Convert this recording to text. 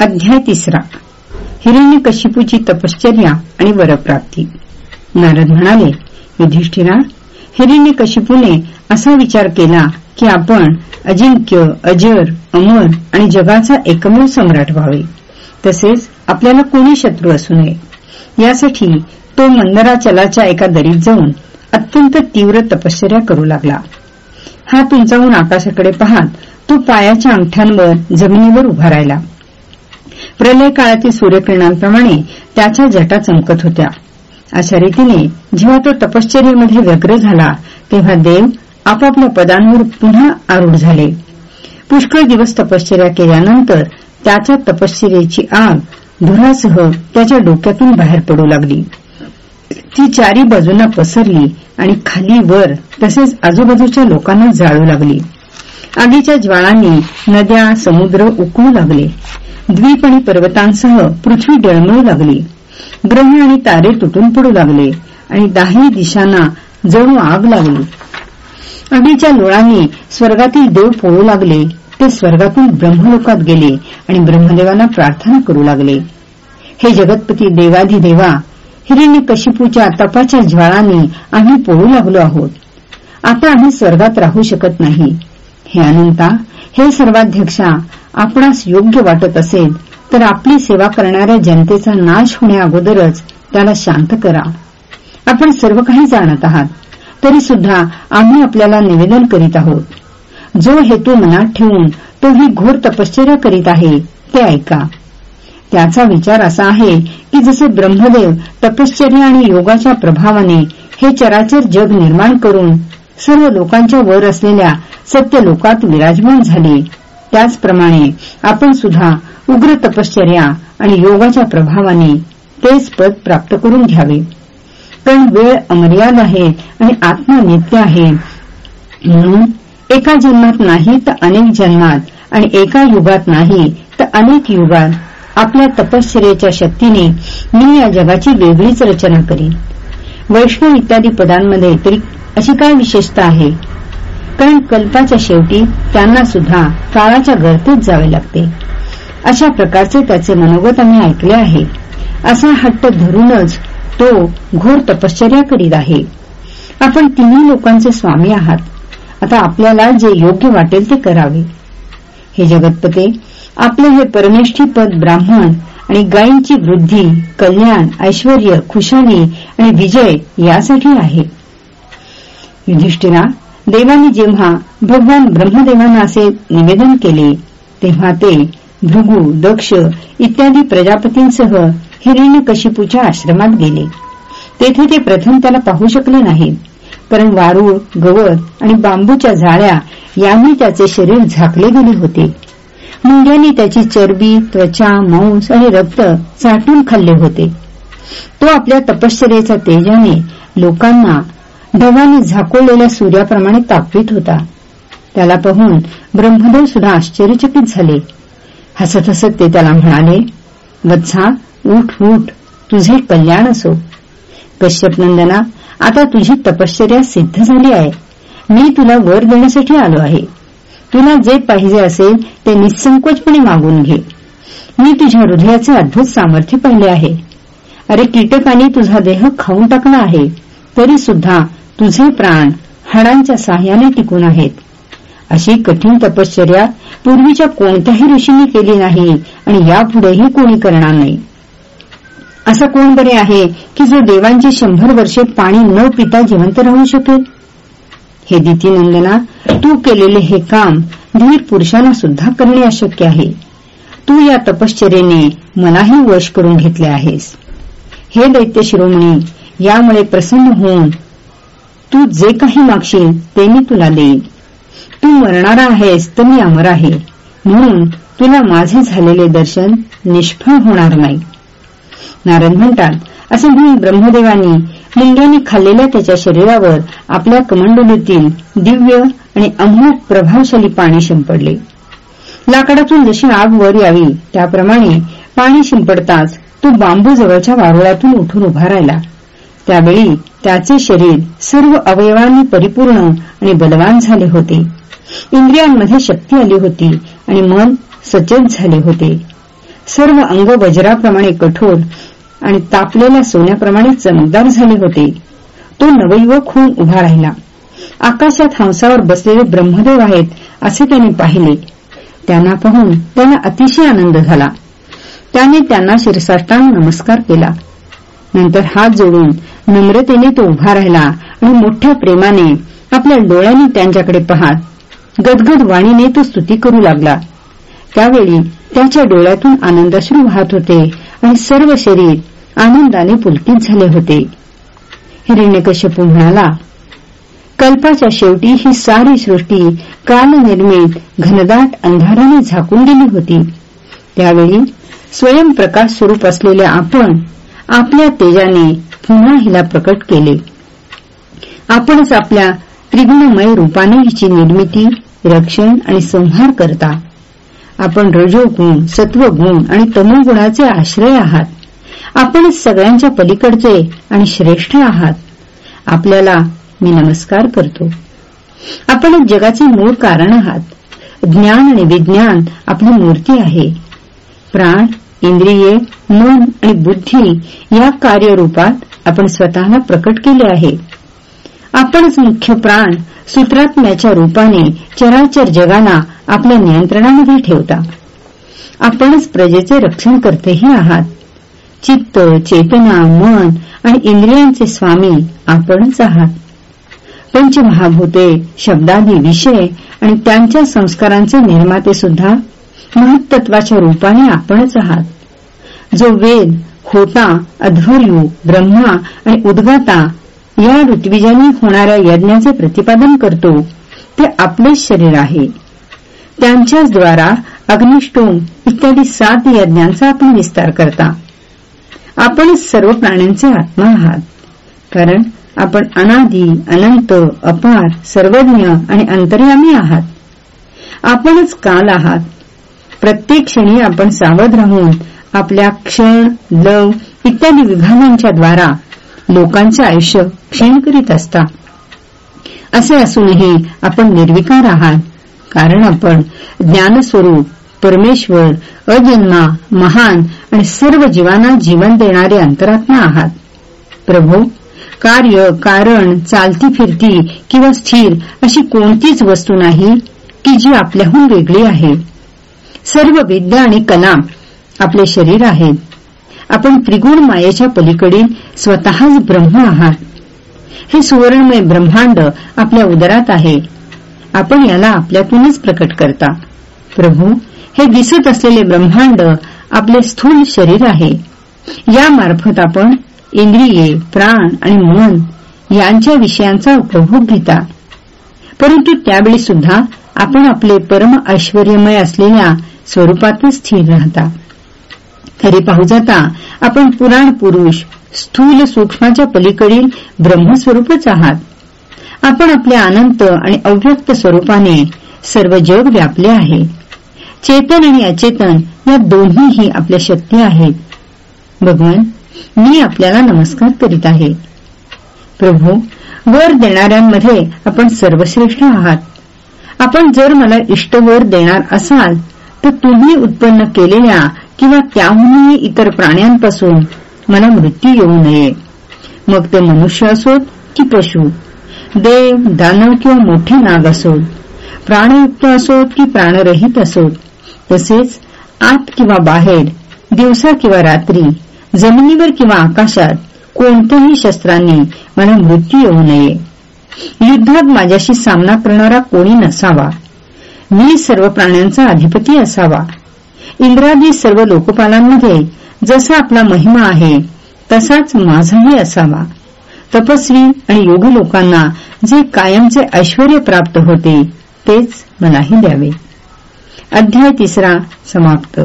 अध्याय तिसरा. हिरण्यकशिपूची तपश्चर्या आणि वरप्राप्ती. नारद म्हणाले युधिष्ठिरा हिरण्यकशिपूने असा विचार केला की आपण अजिंक्य अजर अमर आणि जगाचा एकमेव सम्राट व्हावे. तसेच आपल्याला कोणी शत्रू असू नये. यासाठी तो मंदराचलाच्या एका दरीत जाऊन अत्यंत तीव्र तपश्चर्या करू लागला. हात उंचावून आकाशाकडे पाहत तो पायाच्या अंगठ्यांवर जमिनीवर उभा राहिला. प्रलय काळातील सूर्यकिरणांप्रमाणे त्याच्या जटा चमकत होत्या. अशा रीतीने जेव्हा तो तपश्चर्येमध्ये व्यग्र झाला तेव्हा देव आपापल्या पदांवर पुन्हा आरूढ झाले. पुष्कळ दिवस तपश्चर्या केल्यानंतर त्याच्या तपश्चर्याची आग धुरासह त्याच्या डोक्यातून बाहेर पडू लागली. ती चारी बाजूंना पसरली आणि खाली वर तसेच आजूबाजूच्या लोकांना जाळू लागली. आगीच्या ज्वाळांनी नद्या समुद्र उकळू लागले. द्वीप आणि पर्वतांसह पृथ्वी डळमळू लागली. ग्रह आणि तारे तुटून पडू लागले आणि दाही दिशांना जणू आग लागली. अग्नीच्या लोळांनी स्वर्गातील देव पोळू लागले. ते स्वर्गातून ब्रह्मलोकात गेले आणि ब्रह्मदेवांना प्रार्थना करू लागले. हे जगतपती देवाधिदेवा हिरण्यकशिपूच्या तपाच्या ज्वाळांनी आम्ही पोळू लागलो आहोत. आता आम्ही स्वर्गात राहू शकत नाही. हे अनंता हे सर्वाध्यक्षा आपणास योग्य वाटत असेल तर आपली सेवा करणाऱ्या जनतेचा नाश होण्याअगोदरच त्याला शांत करा. आपण सर्व काही जाणत आहात तरी सुद्धा आम्ही आपल्याला निवेदन करीत आहोत. जो हेतू मनात ठेवून तो ही घोर तपश्चर्या करीत आहे ते ऐका. त्याचा विचार असा आहे की जसे ब्रह्मदेव तपश्चर्या आणि योगाच्या प्रभावाने हे चराचर जग निर्माण करून सर्व लोकांच्या वर असलेल्या सत्य लोकात विराजमान झाले त्याचप्रमाणे आपण सुद्धा उग्र तपश्चर्या आणि योगाच्या प्रभावाने तेच पद प्राप्त करून घ्यावे. कारण वेळ अमर्याद आहे आणि आत्मा नित्य आहे. म्हणून एका जन्मात नाही तर अनेक जन्मात आणि एका युगात नाही तर अनेक युगात आपल्या तपश्चर्याच्या शक्तीने मी या जगाची वेगळीच रचना करीन. वैष्णव इत्यादी पदांमध्ये तरी अशी काय विशेषता आहे? कारण कल्पाच्या शेवटी त्यांना सुद्धा काळाच्या गर्तेत जावे लागते. अशा प्रकारचे त्याचे मनोगत आम्ही ऐकले आहे. असा हट्ट धरूनच तो घोर तपश्चर्या करीत आहे. आपण तिन्ही लोकांचे स्वामी आहात. आता आपल्याला जे योग्य वाटेल ते करावे. हे जगतपते आपले हे परमेष्ठी पद ब्राह्मण आणि गायींची वृद्धी कल्याण ऐश्वर खुशाली आणि विजय यासाठी आहे. युधिष्ठिरा देवानी जेव्हा भगवान ब्रह्मदेवांना असे निवेदन केले तेव्हा ते भृगू दक्ष इत्यादी प्रजापतींसह हिरण्यकशिपूच्या आश्रमात गेले. तेथे ते प्रथम त्याला पाहू शकले नाहीत कारण वारूळ गवत आणि बांबूच्या जाळ्या यांनी त्याचे शरीर झाकले गेले होते. मुंग्यांनी त्याची चरबी त्वचा मांस आणि रक्त चाटून खाल्ले होते. तो आपल्या तपश्चर्याच्या तेजाने लोकांना ढगाने झाकोळलेल्या सूर्याप्रमाणे तापवीत होता. त्याला पाहून ब्रह्मदेव सुद्धा आश्चर्यचकित झाले. हसत हसत ते त्याला म्हणाले वत्सा उठ उठ तुझे कल्याण असो. कश्यप नंदना आता तुझी तपश्चर्या सिद्ध झाली आहे. मी तुला वर देण्यासाठी आलो आहे. तुला जे पाहिजे असेल ते निसंकोचपणे मागून घे. मी तुझ्या हृदयाचे अद्भुत सामर्थ्य पाहिले आहे. अरे कीटकांनी तुझा देह खाऊन टाकला आहे. तरी सुद्धा तुझे प्राण हाडांच्या साह्याने टिकून आहेत. अशी कठीण तपश्चर्या पूर्वीच्या कोणत्याही ऋषींनी केली नाही आणि यापुढेही कोणी करणार नाही. असं कोण बरे आहे की जो देवांची शंभर वर्षे पाणी न पिता जिवंत राहू शकेल? हे दितीनंदना तू केलेले हे काम धीर पुरुषांना सुद्धा करणे अशक्य आहे. तू या तपश्चर्येने मलाही वश करून घेतले आहेस. हे दैत्य शिरोमणी यामुळे प्रसन्न होऊन तू जे काही मागशील ते मी तुला देईन. तू मरणारा आहेस तर मी अमर आहे. म्हणून तुला माझे झालेले दर्शन निष्फळ होणार नाही. नारद म्हणतात असे म्हणून ब्रह्मदेवानी मुंग्याने खाल्लेल्या त्याच्या शरीरावर आपल्या कमंडलीतील दिव्य आणि अमृत प्रभावशाली पाणी शिंपडले. लाकडातून जशी आग वर यावी त्याप्रमाणे पाणी शिंपडताच तो बांबू जवळच्या वारुळातून उठून उभा राहिला. त्यावेळी त्याचे शरीर सर्व अवयवांनी परिपूर्ण आणि बलवान झाले होते. इंद्रियांमध्ये शक्ती आली होती आणि मन सचेत झाले होते. सर्व अंग वज्राप्रमाणे कठोर आणि तापलेल्या सोन्याप्रमाणे चमकदार झाले होते. तो नवयुवक होऊन उभा राहिला. आकाशात हंसावर बसलेले ब्रह्मदेव आहेत असे त्याने पाहिले. त्यांना पाहून त्यांना अतिशय आनंद झाला. त्याने त्यांना शिरसाष्टांग नमस्कार केला. नंतर हात जोडून नम्रतेने तो उभा राहिला आणि मोठ्या प्रेमाने आपल्या डोळ्यांनी त्यांच्याकडे पाहत गदगद वाणीने तो स्तुती करू लागला. त्यावेळी त्याच्या डोळ्यातून आनंदाश्रू वाहत होते आणि सर्व शरीर आनंदाने पुलकित झाले होते. हिरण्यकश्यपू म्हणाला कल्पाच्या शेवटी ही सारी सृष्टी कालनिर्मित घनदाट अंधाराने झाकून गेली होती. त्यावेळी स्वयंप्रकाश स्वरूप असलेल्या आपण आपल्या तेजाने पुन्हा हिला प्रकट केले. आपणच आपल्या त्रिगुणमय रूपाने हिची निर्मिती रक्षण आणि संहार करता. आपण रजोगुण सत्वगुण आणि तमोगुणाचे आश्रय आहात. आपणच सगळ्यांच्या पलीकडचे आणि श्रेष्ठ आहात. आपल्याला मी नमस्कार करतो. आपण जगाचे मूळ कारण आहात. ज्ञान आणि विज्ञान आपली मूर्ती आहे. प्राण इंद्रिये मन आणि बुद्धी या कार्यरूपात आपण स्वतःला प्रकट केले आहे. आपणच मुख्य प्राण सूत्रात्म्याच्या रूपाने चराचर जगाला आपल्या नियंत्रणामध्ये ठेवता. आपणच प्रजेचे रक्षण करतेही आहात. चित्त चेतना मन आणि इंद्रियांचे स्वामी आपणच आहात. पंचमहाभूते शब्दादी विषय आणि त्यांच्या संस्कारांचे निर्माते सुद्धा महत्त्वाच्या रूपाने आपणच आहात. जो वेद होता अध्वर्यू ब्रह्मा आणि उद्गाता या ऋत्विजांनी होणाऱ्या यज्ञाचे प्रतिपादन करतो ते आपलेच शरीर आहे. त्यांच्याच द्वारा अग्निष्टोम इत्यादी सात यज्ञांचा आपण विस्तार करता. आपणच सर्व प्राण्यांचे आत्मा आहात. कारण आपण अनादी अनंत अपार सर्वज्ञ आणि अंतर्यामी आहात. आपणच काल आहात. प्रत्येक क्षणी आपण सावध राहून आपल्या क्षण लव इत्यादी विभागांच्या द्वारा लोकांचे आयुष्य क्षीण करीत असता. असे असूनही आपण निर्विकार आहात. कारण आपण ज्ञानस्वरूप परमेश्वर अजन्मा महान आणि सर्व जीवांना जीवन देणारे अंतरात्मा आहात. प्रभू कार्य कारण चालती फिरती किंवा स्थिर अशी कोणतीच वस्तू नाही की जी आपल्याहून वेगळी आहे. सर्व विद्या आणि कला आपले शरीर आहेत. आपण त्रिगुण मायेच्या पलीकडील स्वतःच ब्रह्म आहात. हे सुवर्णमय ब्रह्मांड आपल्या उदरात आहे. आपण याला आपल्यातूनच प्रकट करता. प्रभू हे दिसत असलेले ब्रह्मांड आपले स्थूल शरीर आहे. यामार्फत आपण इंद्रिये प्राण आणि मन यांच्या विषयांचा उपभोग घेता. परंतु त्यावेळी सुद्धा आपण आपले परम ऐश्वर्यमय असलेल्या स्वरूपातच स्थिर राहता. तरी पाहू जाता आपण पुराण पुरुष स्थूल सूक्ष्माच्या पलीकडील ब्रह्मस्वरूपच आहात. आपण आपल्या अनंत आणि अव्यक्त स्वरूपाने सर्व जग व्यापले आहे. चेतन आणि अचेतन या दोन्हीही आपल्या शक्ती आहेत. भगवान मी आपल्याला नमस्कार करीत आहे. प्रभू वर देणाऱ्यांमध्ये आपण सर्वश्रेष्ठ आहात. आपण जर मला इष्टवर देणार असाल तर तुम्ही उत्पन्न केलेल्या किंवा त्याहूनही इतर प्राण्यांपासून मला मृत्यू येऊ नये. मग ते मनुष्य असोत की पशु? देव दानव किंवा मोठे नाग असोत? प्राणयुक्त असोत की प्राणरहित असोत? तसेच आत किंवा बाहेर दिवसा किंवा रात्री जमिनीवर किंवा आकाशात कोणत्याही शस्त्रांनी मला मृत्यू येऊ नये. युद्धात माझ्याशी सामना करणारा कोणी नसावा. मी सर्व प्राण्यांचा अधिपती असावा. इंद्रादी सर्व लोकपालांमध्ये जसा आपला महिमा आहे तसाच माझाही असावा. तपस्वी आणि योग लोकांना जे कायमचे ऐश्वर प्राप्त होते तेच मलाही द्यावे. अध्याय तिसरा समाप्त.